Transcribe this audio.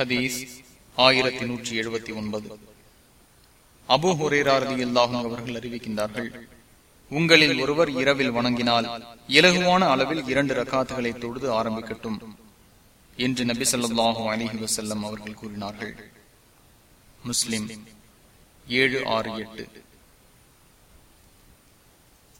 ஹதீஸ் ஆயிரத்தி நூற்றி எழுபத்தி ஒன்பது. அபு ஹுரேராரதி இல்லாகும் அவர்கள் அறிவிக்கின்றார்கள் உங்களில் ஒருவர் இரவில் வணங்கினால் இலகுவான அளவில் இரண்டு ரக்காத்துகளை தொழுது ஆரம்பிக்கட்டும் என்று நபி சொல்லாஹு அலிஹி வசல்லம் அவர்கள் கூறினார்கள். முஸ்லிம் ஏழு ஆறு எட்டு.